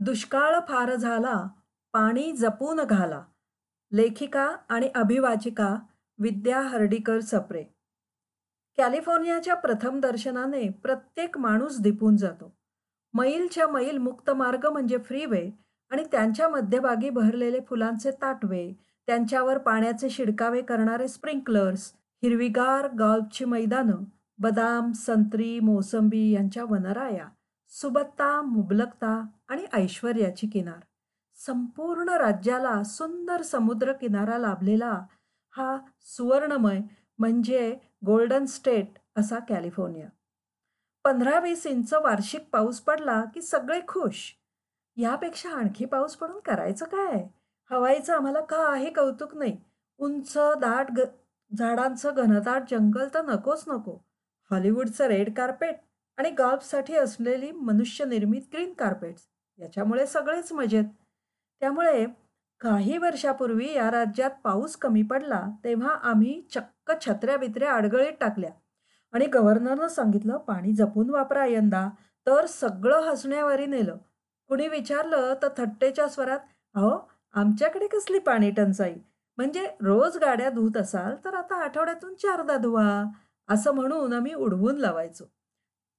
दुष्काळ फार झाला, पाणी जपून घाला. लेखिका आणि अभिवाचिका विद्या हर्डीकर सप्रे. कॅलिफोर्नियाच्या प्रथम दर्शनाने प्रत्येक माणूस दिपून जातो. मैलच्या मैल मुक्त मार्ग म्हणजे फ्रीवे आणि त्यांच्या मध्यभागी भरलेले फुलांचे ताटवे, त्यांच्यावर पाण्याचे शिडकावे करणारे स्प्रिंकलर्स, हिरवीगार गॉल्फची मैदानं, बदाम, संत्री, मोसंबी यांच्या वनराया, सुबत्ता, मुबलकता आणि ऐश्वर्याची किनार. संपूर्ण राज्याला सुंदर समुद्र किनारा लाभलेला हा सुवर्णमय म्हणजे गोल्डन स्टेट असा कॅलिफोर्निया. पंधरा वीस इंच वार्षिक पाऊस पडला की सगळे खुश. यापेक्षा आणखी पाऊस पडून करायचं काय? हवाईचं आम्हाला काही कौतुक नाही. उंच दाट ग झाडांचं घनदाट जंगल तर नकोच नको. हॉलिवूडचं रेड कार्पेट आणि गॉल्फसाठी असलेली मनुष्यनिर्मित ग्रीन कार्पेट्स याच्यामुळे सगळेच मजेत. त्यामुळे काही वर्षापूर्वी या राज्यात पाऊस कमी पडला तेव्हा आम्ही चक्क छत्र्या बित्र्या आडगळीत टाकल्या आणि गव्हर्नरनं सांगितलं पाणी जपून वापरा यंदा तर सगळं हसण्यावारी नेलं. कुणी विचारलं तर थट्टेच्या स्वरात अहो आमच्याकडे कसली पाणी टंचाई म्हणजे रोज गाड्या धुत असाल तर आता आठवड्यातून चारदा धुवा असं म्हणून आम्ही उडवून लावायचो.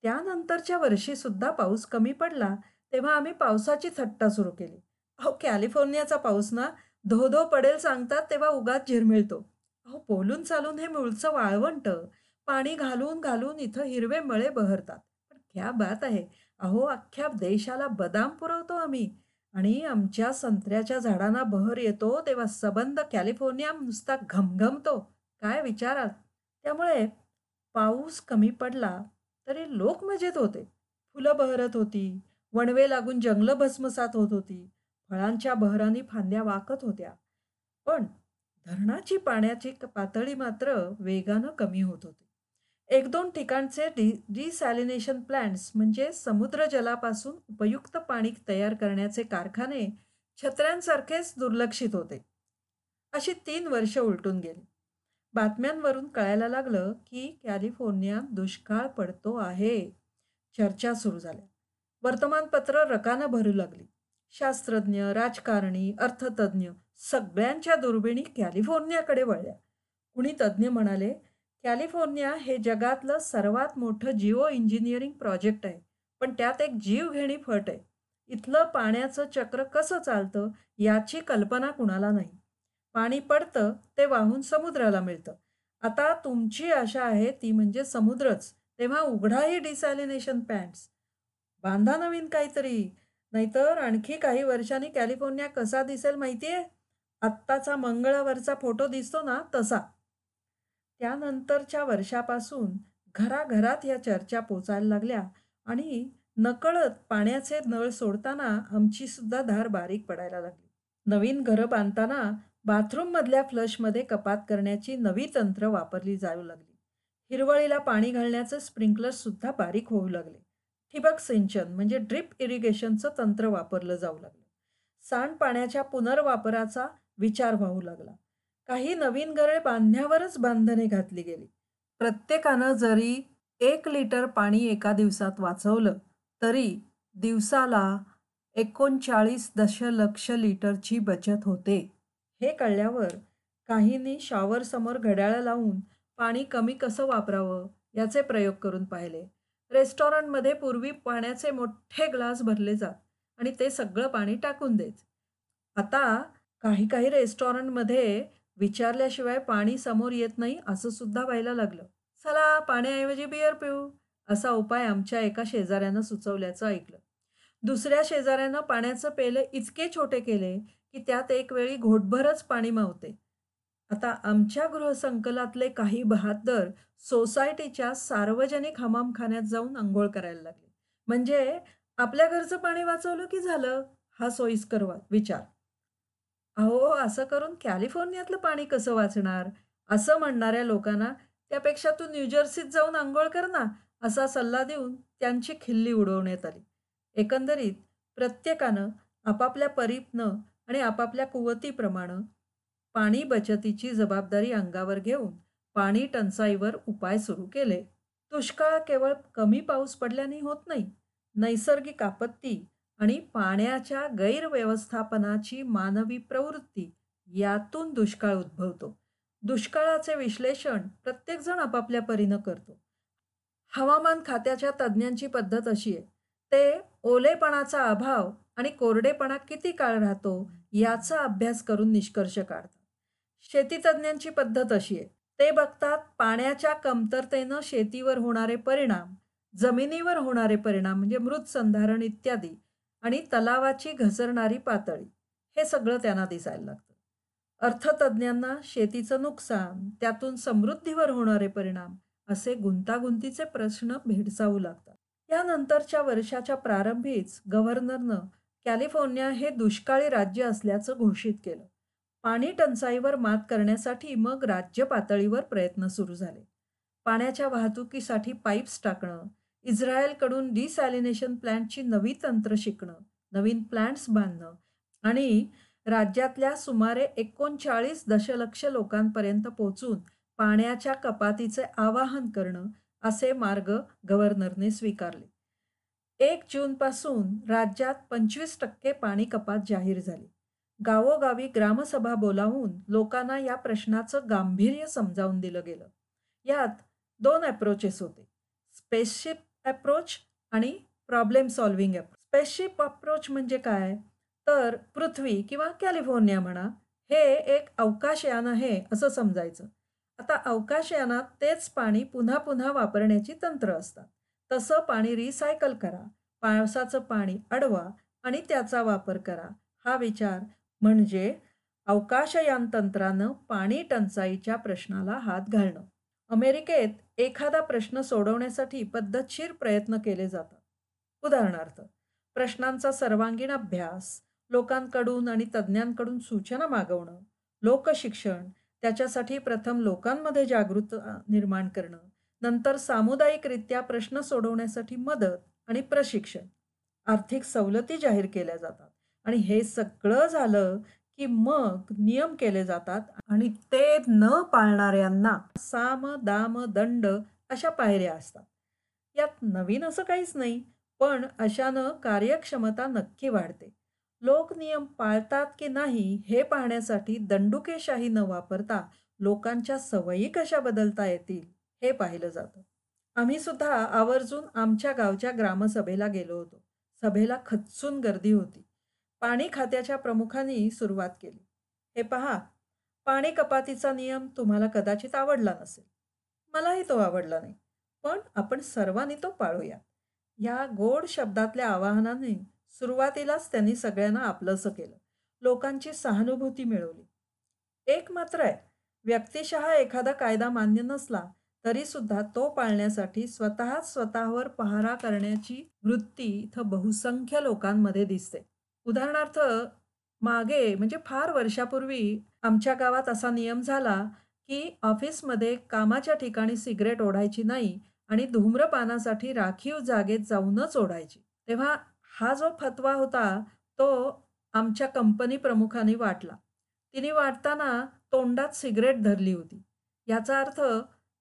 त्यानंतरच्या वर्षी सुद्धा पाऊस कमी पडला तेव्हा आम्ही पावसाची थट्टा सुरू केली. अहो कॅलिफोर्नियाचा पाऊस ना धो धो पडेल सांगतात तेव्हा उगाच झिरमिळतो. अहो बोलून चालून हे मूळचं वाळवंट पाणी घालून घालून इथं हिरवे मळे बहरतात. पण क्या बात आहे. अहो अख्ख्या देशाला बदाम पुरवतो आम्ही आणि आमच्या संत्र्याच्या झाडांना बहर येतो तेव्हा सबंध कॅलिफोर्निया नुसता घमघमतो. काय विचाराल? त्यामुळे पाऊस कमी पडला तरी लोक मजेत होते. फुलं बहरत होती, वणवे लागून जंगलं भस्मसात होत होती, फळांच्या बहरांनी फांद्या वाकत होत्या. पण धरणाची पाण्याची पातळी मात्र वेगानं कमी होत होती. एक दोन ठिकाणचे डी डिसॅलिनेशन प्लांट्स म्हणजे समुद्र जलापासून उपयुक्त पाणी तयार करण्याचे कारखाने छत्र्यांसारखेच दुर्लक्षित होते. अशी तीन वर्ष उलटून गेली. बातम्यांवरून कळायला लागलं की कॅलिफोर्नियात दुष्काळ पडतो आहे. चर्चा सुरू झाल्या. वर्तमानपत्र रकानं भरू लागली. शास्त्रज्ञ, राजकारणी, अर्थतज्ज्ञ सगळ्यांच्या दुर्बिणी कॅलिफोर्नियाकडे वळल्या. कुणी तज्ज्ञ म्हणाले, कॅलिफोर्निया हे जगातलं सर्वात मोठं जिओ इंजिनिअरिंग प्रोजेक्ट आहे. पण त्यात एक जीवघेणी फट आहे. इथलं पाण्याचं चक्र कसं चालतं याची कल्पना कुणाला नाही. पाणी पडतं ते वाहून समुद्राला मिळतं. आता तुमची आशा आहे ती म्हणजे समुद्रच. तेव्हा उघडाही डिसॅलिनेशन पॅन्ट्स बांधा नवीन काहीतरी. नाहीतर आणखी काही वर्षांनी कॅलिफोर्निया कसा दिसेल माहितीये? आत्ताचा मंगळावरचा फोटो दिसतो ना तसा. त्यानंतरच्या वर्षापासून घराघरात या चर्चा पोचायला लागल्या आणि नकळत पाण्याचे नळ सोडताना आमची सुद्धा धार बारीक पडायला लागली. नवीन घरं बांधताना बाथरूममधल्या फ्लशमध्ये कपात करण्याची नवी तंत्र वापरली जाऊ लागली. हिरवळीला पाणी घालण्याचे स्प्रिंकलरसुद्धा बारीक होऊ लागले. ठिबक सिंचन म्हणजे ड्रिप इरिगेशनचं तंत्र वापरलं जाऊ लागलं. सांडपाण्याच्या पुनर्वापराचा विचार व्हावू लागला. काही नवीन घरे बांधण्यावरच बांधणे घातली गेली. प्रत्येकानं जरी एक लिटर पाणी एका दिवसात वाचवलं तरी दिवसाला एकोणचाळीस दशलक्ष लिटरची बचत होते. हे कळल्यावर काहींनी शॉवरसमोर घड्याळं लावून पाणी कमी कसं वापरावं याचे प्रयोग करून पाहिले. रेस्टॉरंटमध्ये पूर्वी पाण्याचे मोठे ग्लास भरले जात आणि ते सगळं पाणी टाकून देत. आता काही काही रेस्टॉरंटमध्ये विचारल्याशिवाय पाणी समोर येत नाही असं सुद्धा व्हायला लागलं. चला पाण्याऐवजी बिअर पिऊ असा उपाय आमच्या एका शेजाऱ्यानं सुचवल्याचं ऐकलं. दुसऱ्या शेजाऱ्यानं पाण्याचं पेले इतके छोटे केले की त्यात एक वेळी घोटभरच पाणी मावते. आता आमच्या गृहसंकलातले काही बहाद्दर सोसायटीच्या सार्वजनिक हमामखान्यात जाऊन आंघोळ करायला लागले. म्हणजे आपल्या घरचं पाणी वाचवलं की झालं हा सोयीस्कर विचार. अहो असं करून कॅलिफोर्नियातलं पाणी कसं वाचणार? असं म्हणणाऱ्या लोकांना त्यापेक्षा तू न्यूजर्सीत जाऊन आंघोळ कर ना असा सल्ला देऊन त्यांची खिल्ली उडवण्यात आली. एकंदरीत प्रत्येकानं आपापल्या परीपनं आणि आपापल्या कुवतीप्रमाणे पाणी बचतीची जबाबदारी अंगावर घेऊन पाणी टंचाईवर उपाय सुरू केले. दुष्काळ केवळ कमी पाऊस पडल्याने होत नाही. नैसर्गिक आपत्ती आणि पाण्याच्या गैरव्यवस्थापनाची मानवी प्रवृत्ती यातून दुष्काळ उद्भवतो. दुष्काळाचे विश्लेषण प्रत्येकजण आपापल्या परीनं करतो. हवामान खात्याच्या तज्ज्ञांची पद्धत अशी आहे. ते ओलेपणाचा अभाव आणि कोरडेपणा किती काळ राहतो याचा अभ्यास करून निष्कर्ष काढतात. शेतीतज्ज्ञांची पद्धत अशी आहे. ते बघतात पाण्याच्या कमतरतेनं शेतीवर होणारे परिणाम, जमिनीवर होणारे परिणाम म्हणजे मृत संधारण इत्यादी आणि तलावाची घसरणारी पातळी हे सगळं त्यांना दिसायला लागतं. अर्थतज्ज्ञांना शेतीचं नुकसान, त्यातून समृद्धीवर होणारे परिणाम असे गुंतागुंतीचे प्रश्न भेडसावू लागतात. यानंतरच्या वर्षाच्या प्रारंभीच गव्हर्नरनं कॅलिफोर्निया हे दुष्काळी राज्य असल्याचं घोषित केलं. पाणी टंचाईवर मात करण्यासाठी मग राज्य पातळीवर प्रयत्न सुरू झाले. पाण्याच्या वाहतुकीसाठी पाईप्स टाकणं, इस्रायलकडून डिसॅलिनेशन प्लॅन्टची नवी तंत्र शिकणं, नवीन प्लॅन्ट्स बांधणं आणि राज्यातल्या सुमारे एकोणचाळीस दशलक्ष लोकांपर्यंत पोहोचून पाण्याच्या कपातीचे आवाहन करणं असे मार्ग गव्हर्नरने स्वीकारले. एक जूनपासून राज्यात पंचवीस टक्के पाणी कपात जाहीर झाली. गावोगावी ग्रामसभा बोलावून लोकांना या प्रश्नाचं गांभीर्य समजावून दिलं गेलं. यात दोन अप्रोचेस होते. स्पेसशिप अप्रोच आणि problem solving approach. Spaceship approach म्हणजे काय? तर पृथ्वी किंवा कॅलिफोर्निया म्हणा हे एक अवकाशयान आहे असं समजायचं. आता अवकाशयानात तेच पाणी पुन्हा पुन्हा वापरण्याची तंत्र असतात. तसं पाणी रिसायकल करा, पावसाचं पाणी अडवा आणि त्याचा वापर करा हा विचार म्हणजे अवकाशयान तंत्रानं पाणी टंचाईच्या प्रश्नाला हात घालणं. अमेरिकेत एखादा प्रश्न सोडवण्यासाठी पद्धतशीर प्रयत्न केले जातात. उदाहरणार्थ, प्रश्नांचा सर्वांगीण अभ्यास, लोकांकडून आणि तज्ज्ञांकडून सूचना मागवणं, लोकशिक्षण, त्याच्यासाठी प्रथम लोकांमध्ये जागृत निर्माण करणं, नंतर सामुदायिकरित्या प्रश्न सोडवण्यासाठी मदत आणि प्रशिक्षण, आर्थिक सवलती जाहीर केल्या जातात आणि हे सगळं झालं की मग नियम केले जातात आणि ते न पाळणाऱ्यांना साम, दाम, दंड अशा पायऱ्या असतात. यात नवीन असं काहीच नाही, पण अशानं कार्यक्षमता नक्की वाढते. लोक नियम पाळतात की नाही हे पाहण्यासाठी दंडुकेशाही न वापरता लोकांच्या सवयी कशा बदलता येतील हे पाहिलं जातं. आम्ही सुद्धा आवर्जून आमच्या गावच्या ग्रामसभेला गेलो होतो. सभेला खच्चून गर्दी होती. पाणी खात्याच्या प्रमुखांनी सुरुवात केली. हे पहा, पाणी कपातीचा नियम तुम्हाला कदाचित आवडला नसेल. मलाही तो आवडला नाही. पण आपण सर्वांनी तो पाळूया. या गोड शब्दातल्या आवाहनाने सुरुवातीलाच त्यांनी सगळ्यांना आपलंसं केलं. लोकांची सहानुभूती मिळवली. एक मात्र आहे, व्यक्तिशः एखादा कायदा मान्य नसला तरीसुद्धा तो पाळण्यासाठी स्वतःच स्वतःवर पहारा करण्याची वृत्ती इथं बहुसंख्य लोकांमध्ये दिसते. उदाहरणार्थ, मागे म्हणजे फार वर्षापूर्वी आमच्या गावात असा नियम झाला की ऑफिसमध्ये कामाच्या ठिकाणी सिगरेट ओढायची नाही आणि धूम्रपानासाठी राखीव जागेत जाऊनच ओढायची. तेव्हा हा जो फतवा होता तो आमच्या कंपनी प्रमुखाने वाटला. तिने वाटताना तोंडात सिगरेट धरली होती. याचा अर्थ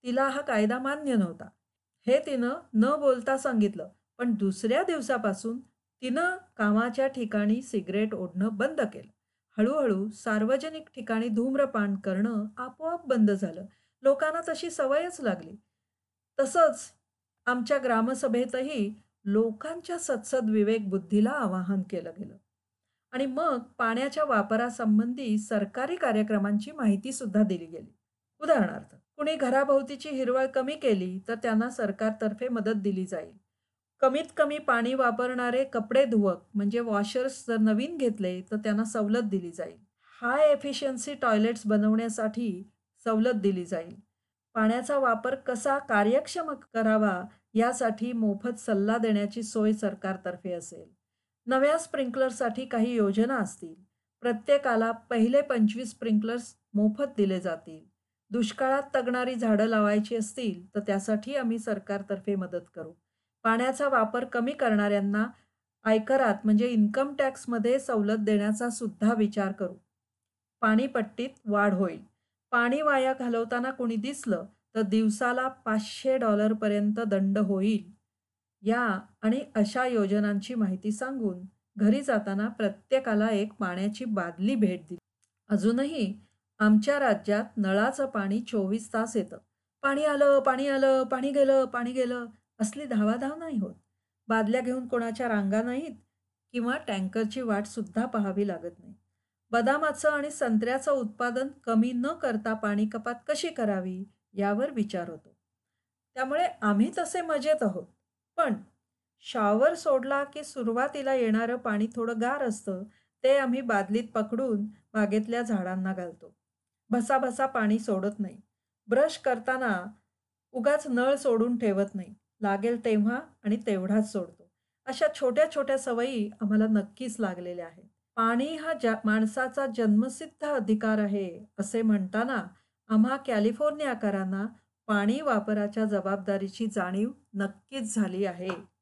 तिला हा कायदा मान्य नव्हता. हे तिनं न बोलता सांगितलं. पण दुसऱ्या दिवसापासून तिनं कामाच्या ठिकाणी सिगरेट ओढणं बंद केलं. हळूहळू सार्वजनिक ठिकाणी धूम्रपान करणं आपोआप बंद झालं. लोकांना तशी सवयच लागली. तसंच आमच्या ग्रामसभेतही लोकांच्या सत्सद विवेक बुद्धीला आवाहन केलं गेलं. आणि मग पाण्याच्या वापरासंबंधी सरकारी कार्यक्रमांची माहिती सुद्धा दिली गेली. उदाहरणार्थ, कुणी घराभोवतीची हिरवळ कमी केली तर त्यांना सरकारतर्फे मदत दिली जाईल. कमीत कमी पाणी वापरणारे कपडे धुवक म्हणजे वॉशर्स जर नवीन घेतले तर त्यांना सवलत दिली जाईल. हाय एफिशियन्सी टॉयलेट्स बनवण्यासाठी सवलत दिली जाईल. पाण्याचा वापर कसा कार्यक्षम करावा यासाठी मोफत सल्ला देण्याची सोय सरकारतर्फे असेल. नव्या स्प्रिंकलरसाठी काही योजना असतील. प्रत्येकाला पहिले पंचवीस स्प्रिंकलर्स मोफत दिले जातील. दुष्काळात तगणारी झाडं लावायची असतील तर त्यासाठी आम्ही सरकारतर्फे मदत करू. पाण्याचा वापर कमी करणाऱ्यांना आयकरात म्हणजे इन्कम टॅक्समध्ये सवलत देण्याचा सुद्धा विचार करू. पाणीपट्टीत वाढ होईल. पाणी वाया घालवताना कुणी दिसलं तर दिवसाला पाचशे डॉलरपर्यंत दंड होईल. या आणि अशा योजनांची माहिती सांगून घरी जाताना प्रत्येकाला एक पाण्याची बादली भेट दिली. अजूनही आमच्या राज्यात नळाचं पाणी 24 तास येतं. पाणी आलं, पाणी आलं, पाणी गेलं, पाणी गेलं असली धावाधाव नाही होत. बादल्या घेऊन कोणाच्या रांगा नाहीत किंवा टँकरची वाट सुद्धा पाहावी लागत नाही. बदामाचं आणि संत्र्याचं उत्पादन कमी न करता पाणी कपात कशी करावी यावर विचार होतो. त्यामुळे आम्ही तसे मजेत आहोत. पण शॉवर सोडला की सुरुवातीला येणारं पाणी थोडं गार असतं, ते आम्ही बादलीत पकडून बागेतल्या झाडांना घालतो. भसाभसा पाणी सोडत नाही. ब्रश करताना उगाच नळ सोडून ठेवत नाही. लागेल तेव्हा आणि तेवढाच सोडतो. अशा छोट्या-छोट्या सवयी आम्हाला नक्कीच लागलेल्या आहेत. पाणी हा जा माणसाचा जन्मसिद्ध अधिकार आहे, असे म्हणताना आम्हा कॅलिफोर्नियाकरांना पाणी वापराच्या जबाबदारीची जाणीव नक्कीच झाली आहे.